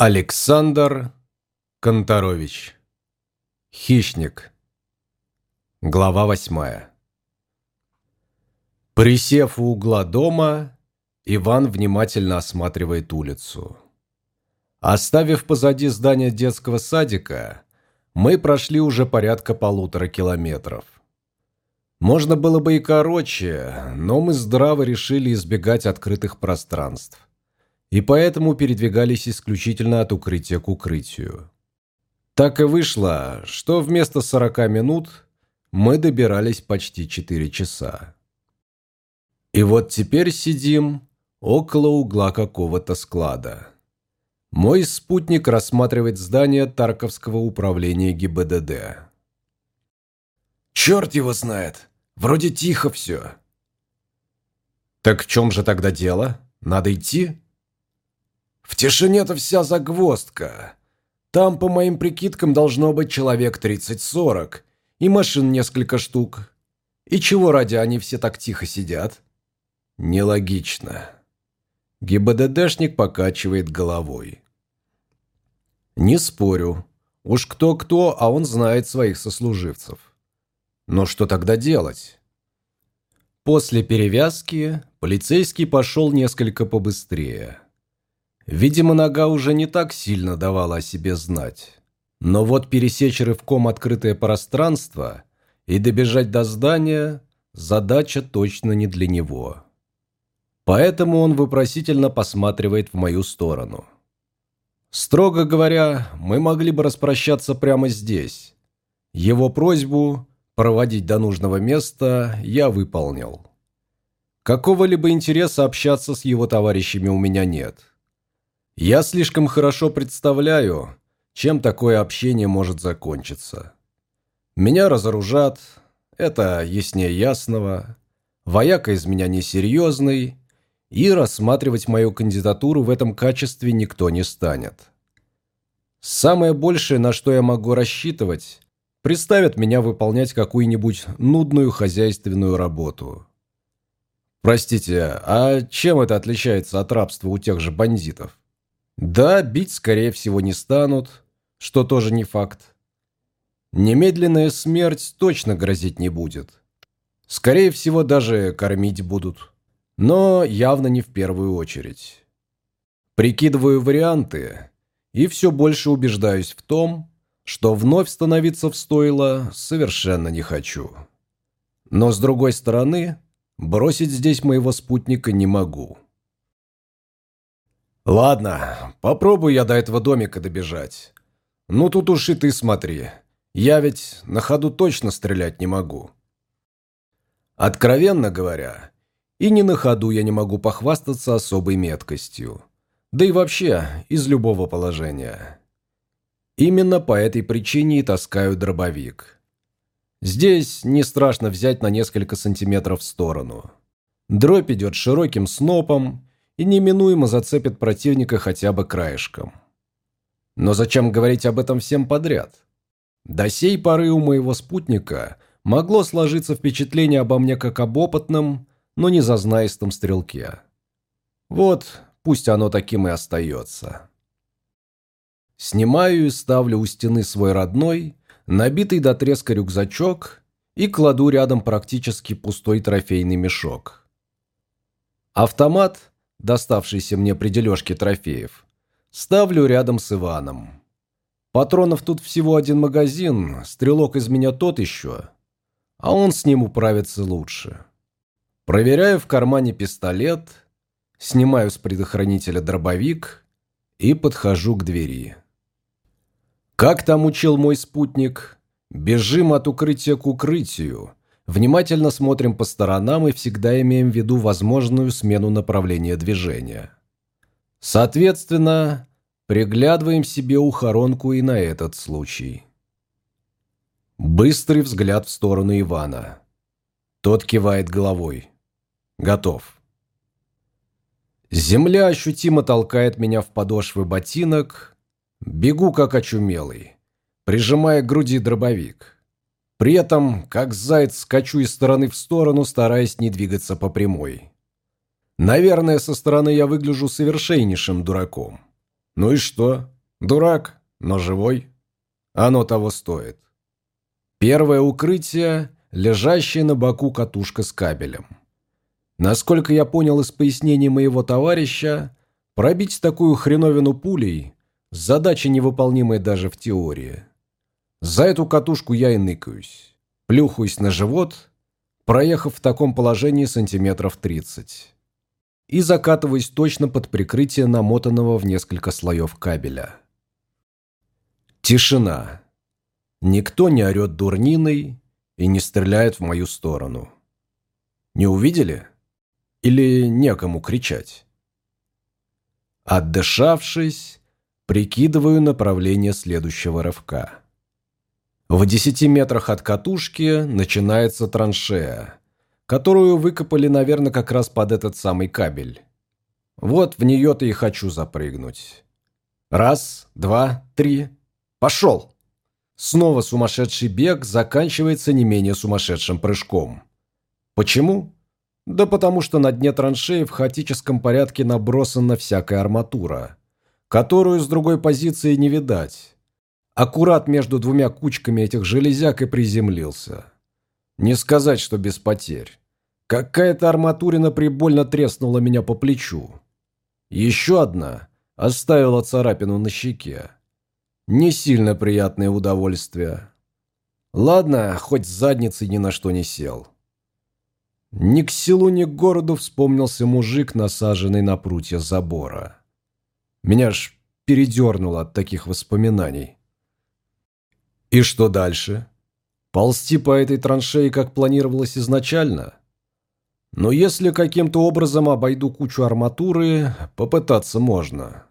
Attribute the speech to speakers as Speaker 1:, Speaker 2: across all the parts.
Speaker 1: Александр Конторович Хищник Глава восьмая Присев у угла дома, Иван внимательно осматривает улицу. Оставив позади здание детского садика, мы прошли уже порядка полутора километров. Можно было бы и короче, но мы здраво решили избегать открытых пространств и поэтому передвигались исключительно от укрытия к укрытию. Так и вышло, что вместо 40 минут мы добирались почти 4 часа. И вот теперь сидим около угла какого-то склада. Мой спутник рассматривает здание Тарковского управления ГИБДД.
Speaker 2: «Черт его знает! Вроде тихо все!»
Speaker 1: «Так в чем же тогда дело? Надо идти?»
Speaker 2: В тишине-то вся загвоздка. Там, по моим прикидкам, должно быть человек 30-40, и машин несколько штук. И чего ради они все так тихо сидят?
Speaker 1: Нелогично. ГИБДДшник покачивает головой. Не спорю. Уж кто-кто, а он знает своих сослуживцев. Но что тогда делать? После перевязки полицейский пошел несколько побыстрее. Видимо, нога уже не так сильно давала о себе знать. Но вот пересечь рывком открытое пространство и добежать до здания – задача точно не для него. Поэтому он вопросительно посматривает в мою сторону. Строго говоря, мы могли бы распрощаться прямо здесь. Его просьбу проводить до нужного места я выполнил. Какого-либо интереса общаться с его товарищами у меня нет. Я слишком хорошо представляю, чем такое общение может закончиться. Меня разоружат, это яснее ясного, вояка из меня несерьезный, и рассматривать мою кандидатуру в этом качестве никто не станет. Самое большее, на что я могу рассчитывать, приставят меня выполнять какую-нибудь нудную хозяйственную работу. Простите, а чем это отличается от рабства у тех же бандитов? Да, бить, скорее всего, не станут, что тоже не факт. Немедленная смерть точно грозить не будет. Скорее всего, даже кормить будут. Но явно не в первую очередь. Прикидываю варианты и все больше убеждаюсь в том, что вновь становиться в стойло совершенно не хочу. Но с другой стороны, бросить здесь моего спутника не могу. Ладно, попробую я до этого домика добежать. Ну тут уж и ты смотри. Я ведь на ходу точно стрелять не могу. Откровенно говоря, и не на ходу я не могу похвастаться особой меткостью. Да и вообще, из любого положения. Именно по этой причине и таскаю дробовик. Здесь не страшно взять на несколько сантиметров в сторону. Дробь идет широким снопом, и неминуемо зацепит противника хотя бы краешком. Но зачем говорить об этом всем подряд? До сей поры у моего спутника могло сложиться впечатление обо мне как об опытном, но не зазнаистом стрелке. Вот, пусть оно таким и остается. Снимаю и ставлю у стены свой родной, набитый до треска рюкзачок и кладу рядом практически пустой трофейный мешок. Автомат доставшийся мне при дележке трофеев, ставлю рядом с Иваном. Патронов тут всего один магазин, стрелок из меня тот еще, а он с ним управится лучше. Проверяю в кармане пистолет, снимаю с предохранителя дробовик и подхожу к двери. Как там учил мой спутник? Бежим от укрытия к укрытию, Внимательно смотрим по сторонам и всегда имеем в виду возможную смену направления движения. Соответственно, приглядываем себе ухоронку и на этот случай. Быстрый взгляд в сторону Ивана. Тот кивает головой. Готов. Земля ощутимо толкает меня в подошвы ботинок. Бегу как очумелый, прижимая к груди дробовик. При этом, как заяц, скачу из стороны в сторону, стараясь не двигаться по прямой. Наверное, со стороны я выгляжу совершеннейшим дураком. Ну и что? Дурак, но живой. Оно того стоит. Первое укрытие – лежащая на боку катушка с кабелем. Насколько я понял из пояснений моего товарища, пробить такую хреновину пулей – задача невыполнимая даже в теории. За эту катушку я и ныкаюсь. Плюхаюсь на живот, проехав в таком положении сантиметров 30. И закатываюсь точно под прикрытие намотанного в несколько слоев кабеля. Тишина. Никто не орет дурниной и не стреляет в мою сторону. Не увидели? Или некому кричать? Отдышавшись, прикидываю направление следующего рывка. В десяти метрах от катушки начинается траншея, которую выкопали, наверное, как раз под этот самый кабель. Вот в нее-то и хочу запрыгнуть. Раз, два, три. Пошел! Снова сумасшедший бег заканчивается не менее сумасшедшим прыжком. Почему? Да потому что на дне траншеи в хаотическом порядке набросана всякая арматура, которую с другой позиции не видать аккурат между двумя кучками этих железяк и приземлился. Не сказать, что без потерь. Какая-то арматурина прибольно треснула меня по плечу. Еще одна оставила царапину на щеке. Не сильно приятное удовольствие. Ладно, хоть с задницей ни на что не сел. Ни к селу, ни к городу вспомнился мужик, насаженный на прутья забора. Меня ж передернуло от таких воспоминаний. И что дальше? Ползти по этой траншеи, как планировалось изначально? Но если каким-то образом обойду кучу арматуры, попытаться можно.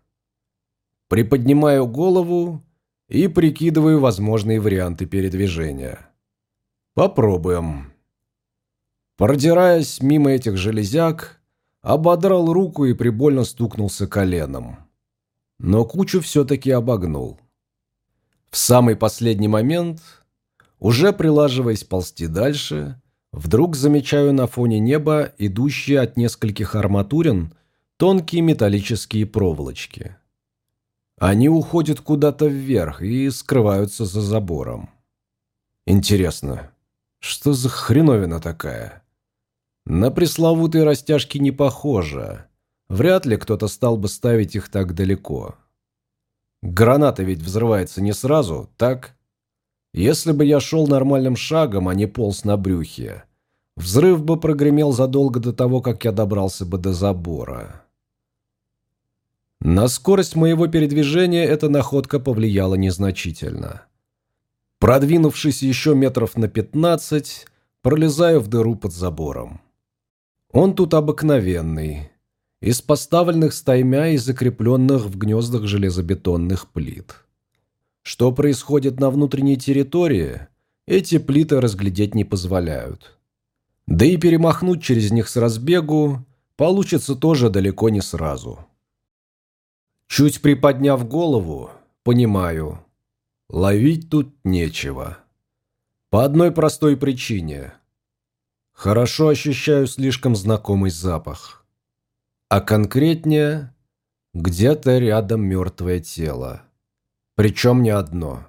Speaker 1: Приподнимаю голову и прикидываю возможные варианты передвижения. Попробуем. Продираясь мимо этих железяк, ободрал руку и прибольно стукнулся коленом. Но кучу все-таки обогнул. В самый последний момент, уже прилаживаясь ползти дальше, вдруг замечаю на фоне неба идущие от нескольких арматурин тонкие металлические проволочки. Они уходят куда-то вверх и скрываются за забором. Интересно, что за хреновина такая? На пресловутые растяжки не похоже. Вряд ли кто-то стал бы ставить их так далеко. Граната ведь взрывается не сразу, так? Если бы я шел нормальным шагом, а не полз на брюхе, взрыв бы прогремел задолго до того, как я добрался бы до забора. На скорость моего передвижения эта находка повлияла незначительно. Продвинувшись еще метров на пятнадцать, пролезаю в дыру под забором. Он тут обыкновенный, из поставленных стаймя и закрепленных в гнездах железобетонных плит. Что происходит на внутренней территории, эти плиты разглядеть не позволяют. Да и перемахнуть через них с разбегу получится тоже далеко не сразу. Чуть приподняв голову, понимаю, ловить тут нечего. По одной простой причине. Хорошо ощущаю слишком знакомый запах. А конкретнее, где-то рядом мертвое тело. Причем не одно.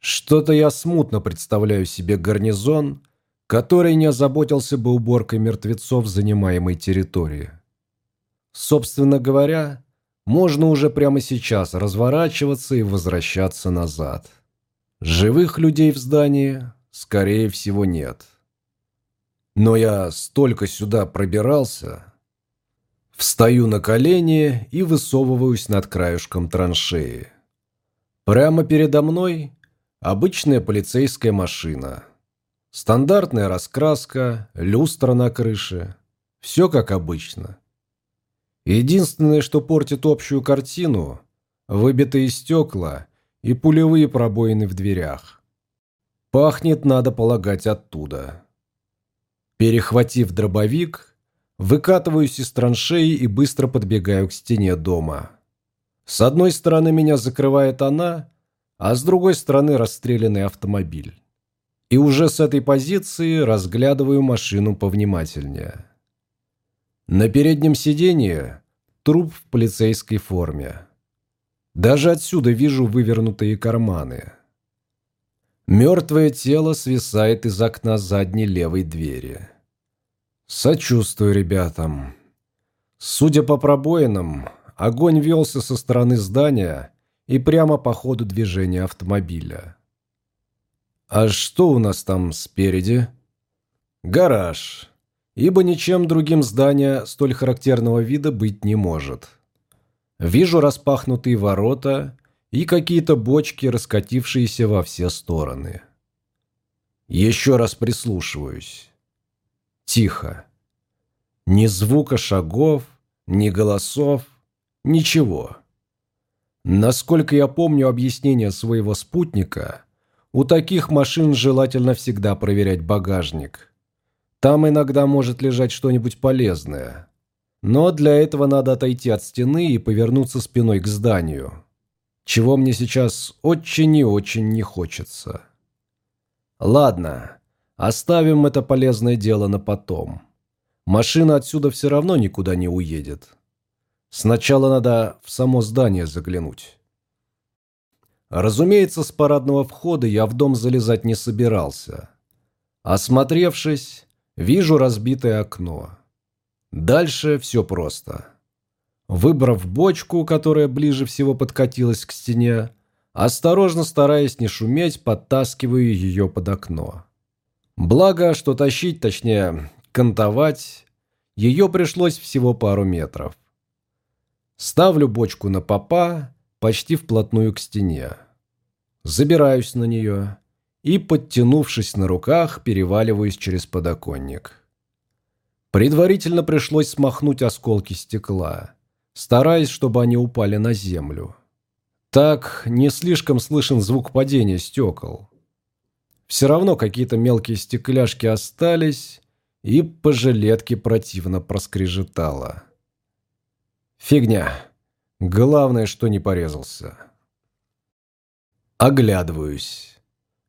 Speaker 1: Что-то я смутно представляю себе гарнизон, который не озаботился бы уборкой мертвецов занимаемой территории. Собственно говоря, можно уже прямо сейчас разворачиваться и возвращаться назад. Живых людей в здании, скорее всего, нет. Но я столько сюда пробирался, Встаю на колени и высовываюсь над краюшком траншеи. Прямо передо мной обычная полицейская машина. Стандартная раскраска, люстра на крыше. Все как обычно. Единственное, что портит общую картину – выбитые стекла и пулевые пробоины в дверях. Пахнет, надо полагать, оттуда. Перехватив дробовик, Выкатываюсь из траншеи и быстро подбегаю к стене дома. С одной стороны меня закрывает она, а с другой стороны расстрелянный автомобиль. И уже с этой позиции разглядываю машину повнимательнее. На переднем сиденье труп в полицейской форме. Даже отсюда вижу вывернутые карманы. Мертвое тело свисает из окна задней левой двери. Сочувствую ребятам. Судя по пробоинам, огонь велся со стороны здания и прямо по ходу движения автомобиля. А что у нас там спереди? Гараж. Ибо ничем другим здание столь характерного вида быть не может. Вижу распахнутые ворота и какие-то бочки, раскатившиеся во все стороны. Еще раз прислушиваюсь. Тихо. Ни звука шагов, ни голосов, ничего. Насколько я помню объяснение своего спутника, у таких машин желательно всегда проверять багажник. Там иногда может лежать что-нибудь полезное. Но для этого надо отойти от стены и повернуться спиной к зданию чего мне сейчас очень и очень не хочется. Ладно, оставим это полезное дело на потом. Машина отсюда все равно никуда не уедет. Сначала надо в само здание заглянуть. Разумеется, с парадного входа я в дом залезать не собирался. Осмотревшись, вижу разбитое окно. Дальше все просто. Выбрав бочку, которая ближе всего подкатилась к стене, осторожно стараясь не шуметь, подтаскиваю ее под окно. Благо, что тащить, точнее, кантовать, ее пришлось всего пару метров. Ставлю бочку на попа, почти вплотную к стене. Забираюсь на нее и, подтянувшись на руках, переваливаюсь через подоконник. Предварительно пришлось смахнуть осколки стекла стараясь, чтобы они упали на землю. Так не слишком слышен звук падения стекол. Все равно какие-то мелкие стекляшки остались, и по жилетке противно проскрежетало. Фигня. Главное, что не порезался. Оглядываюсь.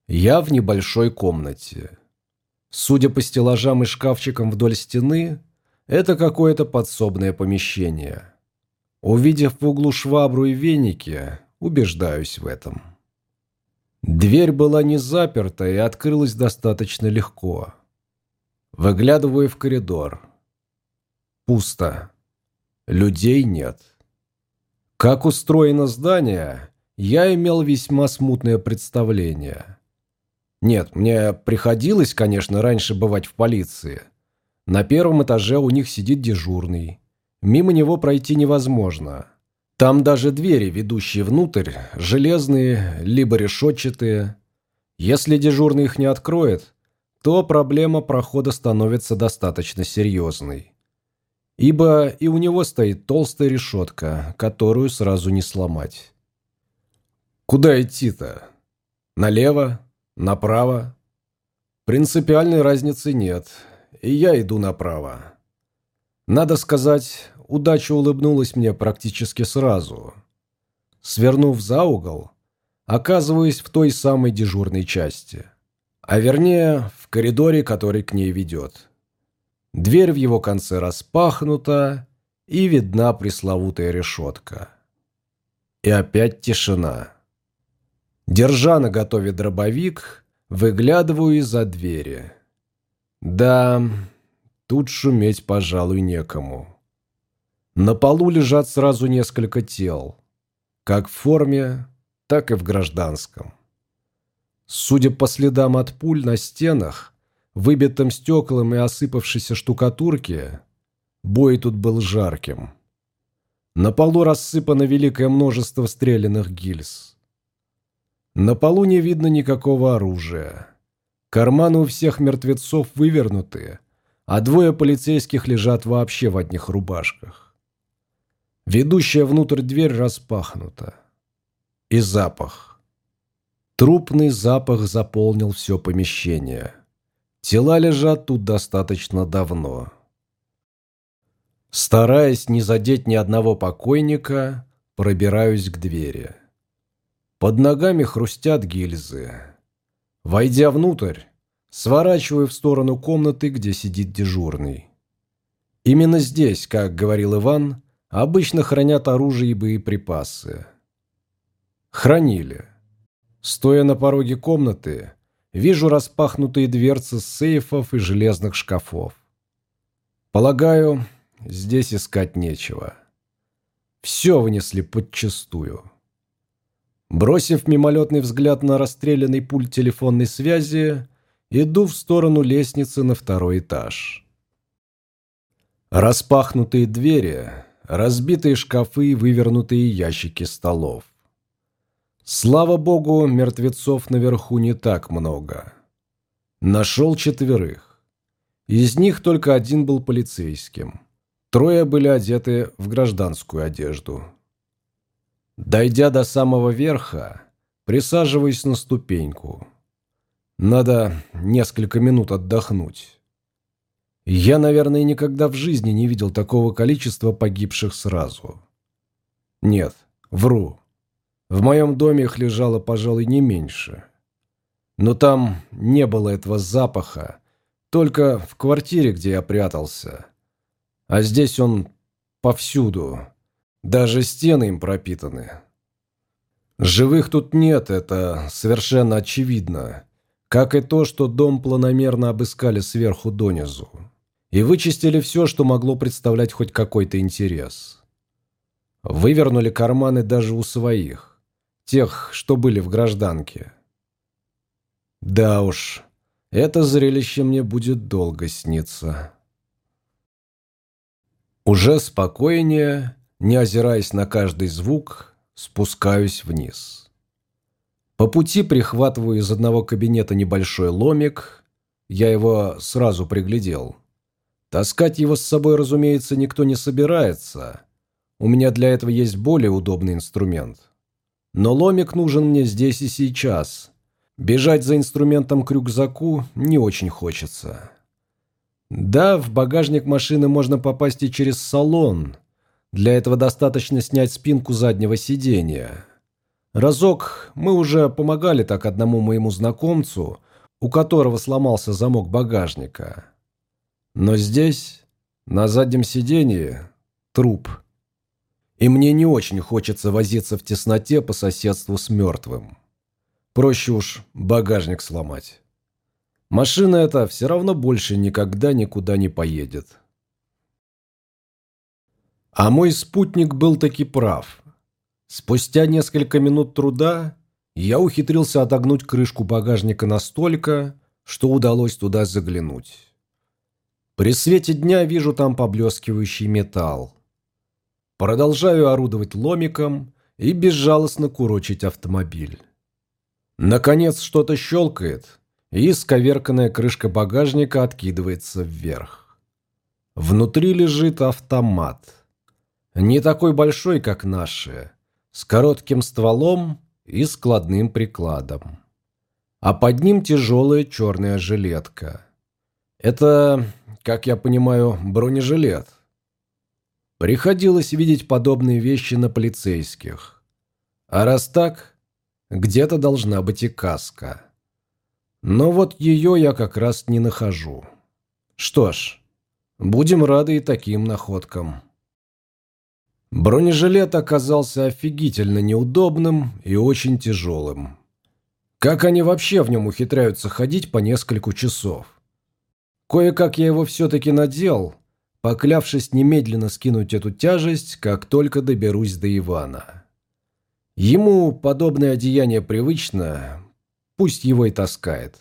Speaker 1: Я в небольшой комнате. Судя по стеллажам и шкафчикам вдоль стены, это какое-то подсобное помещение. Увидев в углу швабру и веники, убеждаюсь в этом. Дверь была не заперта и открылась достаточно легко. Выглядываю в коридор. Пусто. Людей нет. Как устроено здание, я имел весьма смутное представление. Нет, мне приходилось, конечно, раньше бывать в полиции. На первом этаже у них сидит дежурный. Мимо него пройти невозможно. Там даже двери, ведущие внутрь, железные, либо решетчатые. Если дежурный их не откроет, то проблема прохода становится достаточно серьезной. Ибо и у него стоит толстая решетка, которую сразу не сломать. Куда идти-то? Налево? Направо? Принципиальной разницы нет, и я иду направо. Надо сказать, удача улыбнулась мне практически сразу. Свернув за угол, оказываюсь в той самой дежурной части. А вернее, в коридоре, который к ней ведет. Дверь в его конце распахнута, и видна пресловутая решетка. И опять тишина. Держа на готове дробовик, выглядываю из-за двери. Да, Тут шуметь, пожалуй, некому. На полу лежат сразу несколько тел. Как в форме, так и в гражданском. Судя по следам от пуль на стенах, выбитым стеклом и осыпавшейся штукатурке, бой тут был жарким. На полу рассыпано великое множество стрелянных гильз. На полу не видно никакого оружия. Карманы у всех мертвецов вывернутые, а двое полицейских лежат вообще в одних рубашках. Ведущая внутрь дверь распахнута. И запах. Трупный запах заполнил все помещение. Тела лежат тут достаточно давно. Стараясь не задеть ни одного покойника, пробираюсь к двери. Под ногами хрустят гильзы. Войдя внутрь, Сворачиваю в сторону комнаты, где сидит дежурный. Именно здесь, как говорил Иван, обычно хранят оружие и боеприпасы. Хранили. Стоя на пороге комнаты, вижу распахнутые дверцы сейфов и железных шкафов. Полагаю, здесь искать нечего. Все вынесли подчистую. Бросив мимолетный взгляд на расстрелянный пульт телефонной связи, иду в сторону лестницы на второй этаж. Распахнутые двери, разбитые шкафы и вывернутые ящики столов. Слава богу, мертвецов наверху не так много. Нашел четверых. Из них только один был полицейским. Трое были одеты в гражданскую одежду. Дойдя до самого верха, присаживаюсь на ступеньку. Надо несколько минут отдохнуть. Я, наверное, никогда в жизни не видел такого количества погибших сразу. Нет, вру. В моем доме их лежало, пожалуй, не меньше. Но там не было этого запаха, только в квартире, где я прятался. А здесь он повсюду, даже стены им пропитаны. Живых тут нет, это совершенно очевидно, как и то, что дом планомерно обыскали сверху донизу и вычистили все, что могло представлять хоть какой-то интерес. Вывернули карманы даже у своих тех, что были в гражданке. Да уж, это зрелище мне будет долго сниться. Уже спокойнее, не озираясь на каждый звук, спускаюсь вниз. По пути прихватываю из одного кабинета небольшой ломик, я его сразу приглядел. Таскать его с собой, разумеется, никто не собирается. У меня для этого есть более удобный инструмент. Но ломик нужен мне здесь и сейчас. Бежать за инструментом к рюкзаку не очень хочется. Да, в багажник машины можно попасть и через салон. Для этого достаточно снять спинку заднего сидения. Разок мы уже помогали так одному моему знакомцу, у которого сломался замок багажника. Но здесь, на заднем сидении, труп – и мне не очень хочется возиться в тесноте по соседству с мертвым. Проще уж багажник сломать. Машина эта все равно больше никогда никуда не поедет. А мой спутник был таки прав. Спустя несколько минут труда я ухитрился отогнуть крышку багажника настолько, что удалось туда заглянуть. При свете дня вижу там поблескивающий металл. Продолжаю орудовать ломиком и безжалостно курочить автомобиль. Наконец что-то щелкает, и сковерканная крышка багажника откидывается вверх. Внутри лежит автомат. Не такой большой, как наши, с коротким стволом и складным прикладом. А под ним тяжелая черная жилетка. Это, как я понимаю, бронежилет. Приходилось видеть подобные вещи на полицейских. А раз так, где-то должна быть и каска. Но вот ее я как раз не нахожу. Что ж, будем рады и таким находкам. Бронежилет оказался офигительно неудобным и очень тяжелым. Как они вообще в нем ухитряются ходить по нескольку часов? Кое-как я его все-таки надел, поклявшись немедленно скинуть эту тяжесть, как только доберусь до Ивана. Ему подобное одеяние привычно, пусть его и таскает.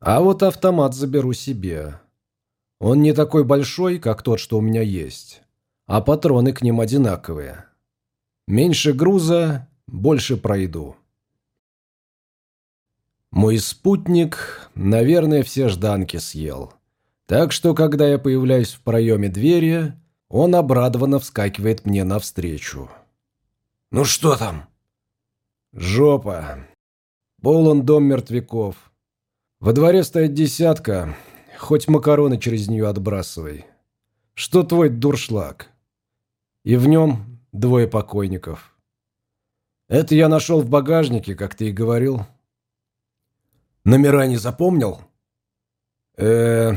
Speaker 1: А вот автомат заберу себе. Он не такой большой, как тот, что у меня есть, а патроны к ним одинаковые. Меньше груза, больше пройду. Мой спутник, наверное, все жданки съел. Так что, когда я появляюсь в проеме двери, он обрадованно вскакивает мне навстречу. «Ну что там?» «Жопа. Полон дом мертвяков. Во дворе стоит десятка, хоть макароны через нее отбрасывай. Что твой дуршлаг?» И в нем двое покойников. Это я нашел в багажнике, как ты и говорил. Номера не запомнил? Э,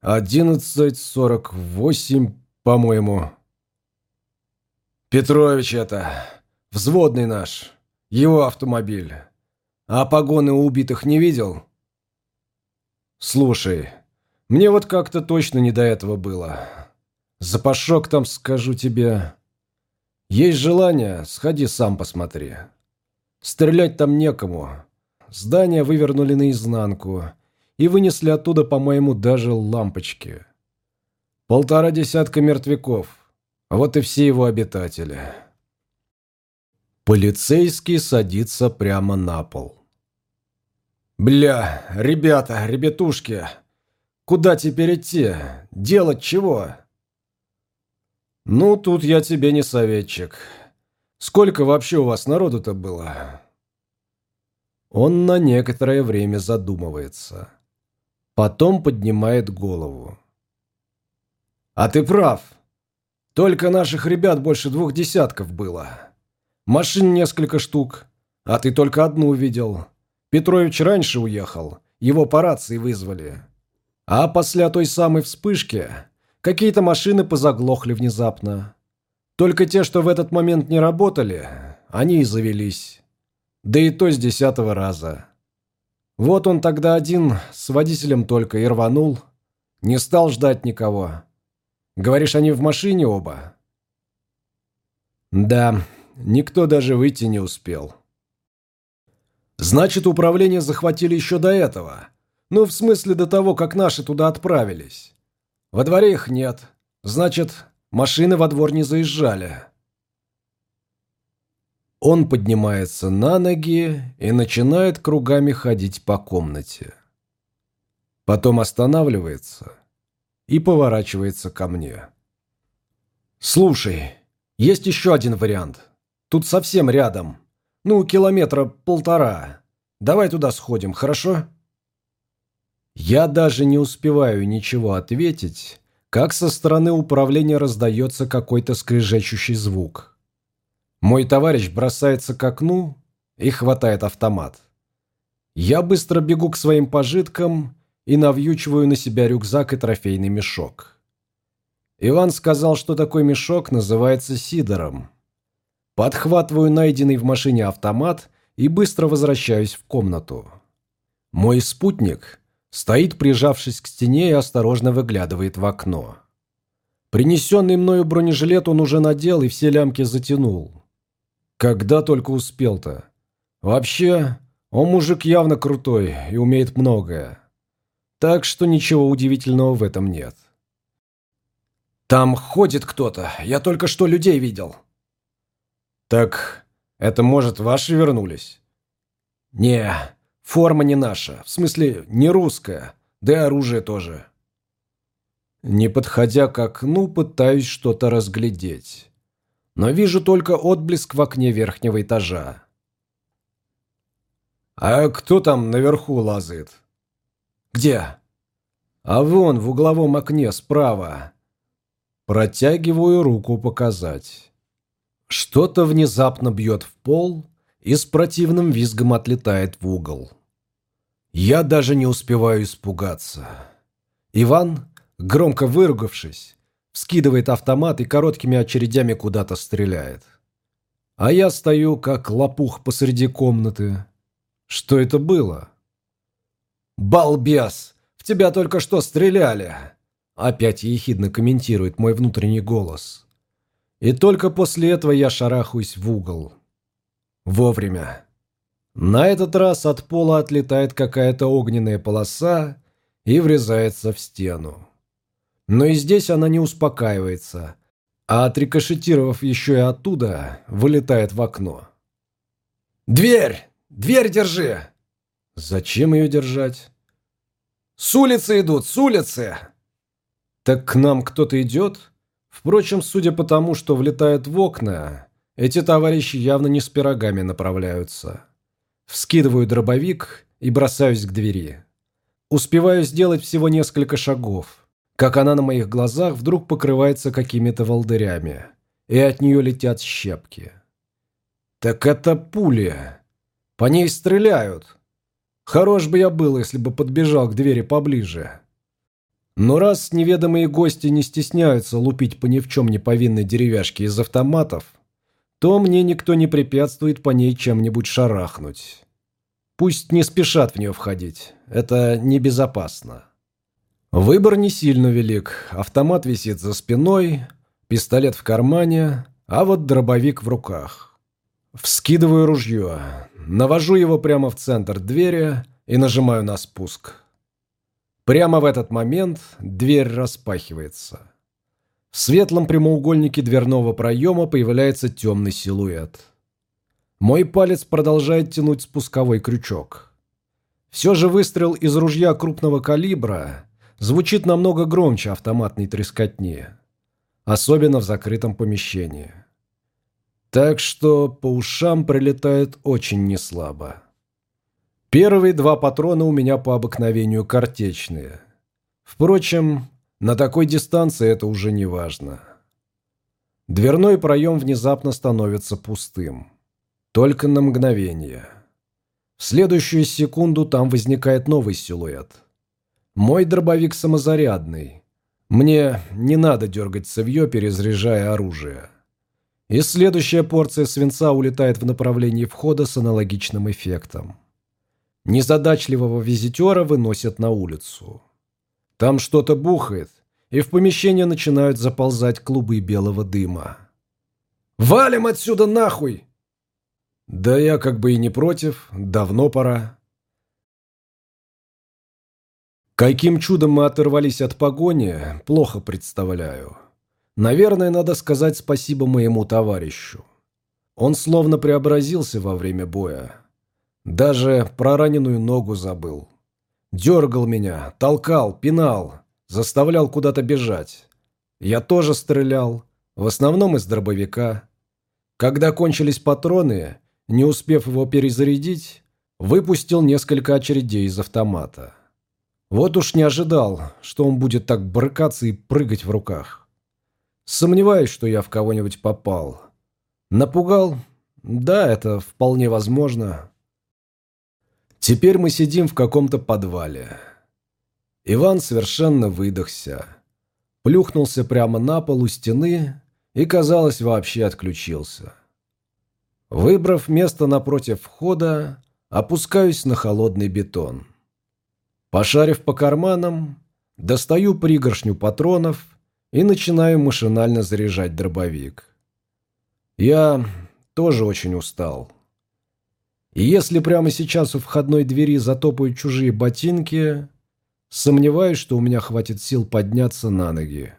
Speaker 1: Одиннадцать сорок восемь, по-моему. Петрович это, взводный наш.
Speaker 2: Его автомобиль. А погоны у убитых не видел?
Speaker 1: Слушай, мне вот как-то точно не до этого было. Запашок там, скажу тебе. Есть желание, сходи сам посмотри. Стрелять там некому. Здание вывернули наизнанку и вынесли оттуда, по-моему, даже лампочки. Полтора десятка мертвяков. Вот и все его обитатели. Полицейский садится прямо на пол. «Бля, ребята, ребятушки, куда теперь идти? Делать чего?» «Ну, тут я тебе не советчик. Сколько вообще у вас народу-то было?» Он на некоторое время задумывается. Потом поднимает голову. «А ты прав. Только наших ребят больше двух десятков было. Машин несколько штук, а ты только одну видел. Петрович раньше уехал, его по рации вызвали. А после той самой вспышки какие-то машины позаглохли внезапно. Только те, что в этот момент не работали, они и завелись. Да и то с десятого раза. Вот он тогда один с водителем только и рванул. Не стал ждать никого. Говоришь, они в машине оба? Да, никто даже выйти не успел. Значит, управление захватили еще до этого. Ну, в смысле до того, как наши туда отправились. Во дворе их нет. Значит, машины во двор не заезжали. Он поднимается на ноги и начинает кругами ходить по комнате. Потом останавливается и поворачивается ко мне. «Слушай, есть еще один вариант. Тут совсем рядом. Ну, километра полтора. Давай туда сходим, хорошо?» Я даже не успеваю ничего ответить, как со стороны управления раздается какой-то скрежещущий звук. Мой товарищ бросается к окну и хватает автомат. Я быстро бегу к своим пожиткам и навьючиваю на себя рюкзак и трофейный мешок. Иван сказал, что такой мешок называется сидором. Подхватываю найденный в машине автомат и быстро возвращаюсь в комнату. Мой спутник стоит, прижавшись к стене и осторожно выглядывает в окно. Принесенный мною бронежилет он уже надел и все лямки затянул. Когда только успел-то. Вообще, он мужик явно крутой и умеет многое. Так что ничего удивительного в этом нет. «Там ходит кто-то. Я только что людей видел». «Так, это, может, ваши вернулись?» «Не, форма не наша. В смысле, не русская. Да и оружие тоже». Не подходя к окну, пытаюсь что-то разглядеть но вижу только отблеск в окне верхнего этажа. «А кто там наверху лазает?» «Где?» «А вон, в угловом окне, справа». Протягиваю руку показать. Что-то внезапно бьет в пол и с противным визгом отлетает в угол. Я даже не успеваю испугаться. Иван, громко выругавшись, скидывает автомат и короткими очередями куда-то стреляет. А я стою, как лопух посреди комнаты. Что это было? «Балбес! В тебя только что стреляли!» Опять ехидно комментирует мой внутренний голос. И только после этого я шарахаюсь в угол. Вовремя. На этот раз от пола отлетает какая-то огненная полоса и врезается в стену. Но и здесь она не успокаивается, а отрикошетировав еще и оттуда, вылетает в окно. «Дверь! Дверь держи!» «Зачем ее держать?» «С улицы идут, с улицы!» «Так к нам кто-то идет?» Впрочем, судя по тому, что влетает в окна, эти товарищи явно не с пирогами направляются. Вскидываю дробовик и бросаюсь к двери. Успеваю сделать всего несколько шагов как она на моих глазах вдруг покрывается какими-то волдырями, и от нее летят щепки. Так это пуля. По ней стреляют. Хорош бы я был, если бы подбежал к двери поближе. Но раз неведомые гости не стесняются лупить по ни в чем не повинной деревяшке из автоматов, то мне никто не препятствует по ней чем-нибудь шарахнуть. Пусть не спешат в нее входить, это небезопасно. Выбор не сильно велик, автомат висит за спиной, пистолет в кармане, а вот дробовик в руках. Вскидываю ружье, навожу его прямо в центр двери и нажимаю на спуск. Прямо в этот момент дверь распахивается. В светлом прямоугольнике дверного проема появляется темный силуэт. Мой палец продолжает тянуть спусковой крючок. Все же выстрел из ружья крупного калибра звучит намного громче автоматной трескотни, особенно в закрытом помещении. Так что по ушам прилетает очень неслабо. Первые два патрона у меня по обыкновению картечные. Впрочем, на такой дистанции это уже не важно. Дверной проем внезапно становится пустым. Только на мгновение. В следующую секунду там возникает новый силуэт. Мой дробовик самозарядный. Мне не надо дергать цевье, перезаряжая оружие. И следующая порция свинца улетает в направлении входа с аналогичным эффектом. Незадачливого визитера выносят на улицу. Там что-то бухает, и в помещение начинают заползать клубы белого дыма. «Валим отсюда нахуй!» Да я как бы и не против, давно пора. Каким чудом мы оторвались от погони, плохо представляю. Наверное, надо сказать спасибо моему товарищу. Он словно преобразился во время боя. Даже про раненую ногу забыл. Дергал меня, толкал, пинал, заставлял куда-то бежать. Я тоже стрелял, в основном из дробовика. Когда кончились патроны, не успев его перезарядить, выпустил несколько очередей из автомата. Вот уж не ожидал, что он будет так брыкаться и прыгать в руках. Сомневаюсь, что я в кого-нибудь попал. Напугал? Да, это вполне возможно. Теперь мы сидим в каком-то подвале. Иван совершенно выдохся. Плюхнулся прямо на пол у стены и, казалось, вообще отключился. Выбрав место напротив входа, опускаюсь на холодный бетон. Пошарив по карманам, достаю пригоршню патронов и начинаю машинально заряжать дробовик. Я тоже очень устал. И если прямо сейчас у входной двери затопают чужие ботинки, сомневаюсь, что у меня хватит сил подняться на ноги.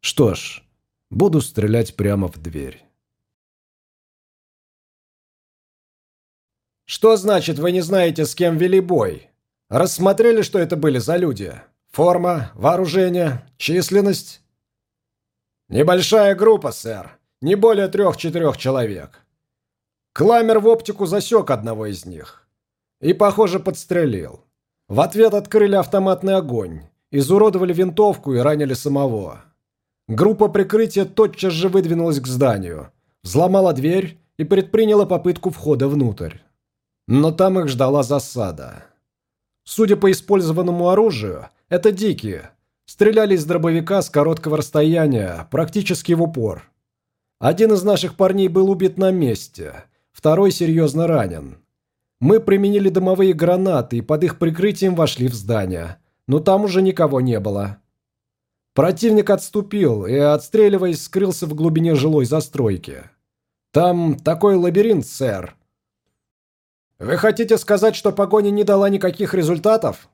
Speaker 1: Что ж, буду стрелять прямо в дверь.
Speaker 2: «Что значит, вы не знаете, с кем вели бой? Рассмотрели, что это были за люди? Форма, вооружение, численность?» «Небольшая группа, сэр. Не более трех-четырех человек. Кламер в оптику засек одного из них. И, похоже, подстрелил. В ответ открыли автоматный огонь, изуродовали винтовку и ранили самого. Группа прикрытия тотчас же выдвинулась к зданию, взломала дверь и предприняла попытку входа внутрь. Но там их ждала засада. Судя по использованному оружию, это дикие. Стреляли из дробовика с короткого расстояния, практически в упор. Один из наших парней был убит на месте – второй серьезно ранен. Мы применили дымовые гранаты и под их прикрытием вошли в здание, но там уже никого не было. Противник отступил и, отстреливаясь, скрылся в глубине жилой застройки. Там такой лабиринт, сэр. Вы хотите сказать, что погоня не дала никаких результатов?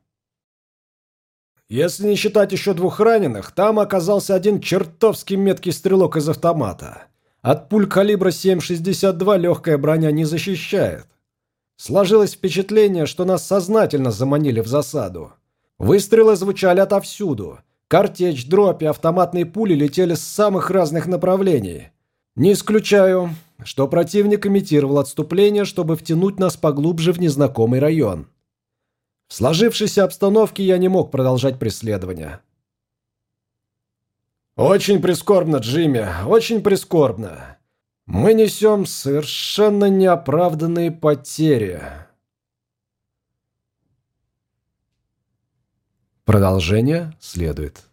Speaker 2: Если не считать еще двух раненых, там оказался один чертовски меткий стрелок из автомата. От пуль калибра 7,62 легкая броня не защищает. Сложилось впечатление, что нас сознательно заманили в засаду. Выстрелы звучали отовсюду. Картечь, дробь и автоматные пули летели с самых разных направлений. Не исключаю, что противник имитировал отступление, чтобы втянуть нас поглубже в незнакомый район. В сложившейся обстановке я не мог продолжать преследование. «Очень прискорбно, Джимми, очень прискорбно. Мы несем совершенно неоправданные потери».
Speaker 1: Продолжение следует.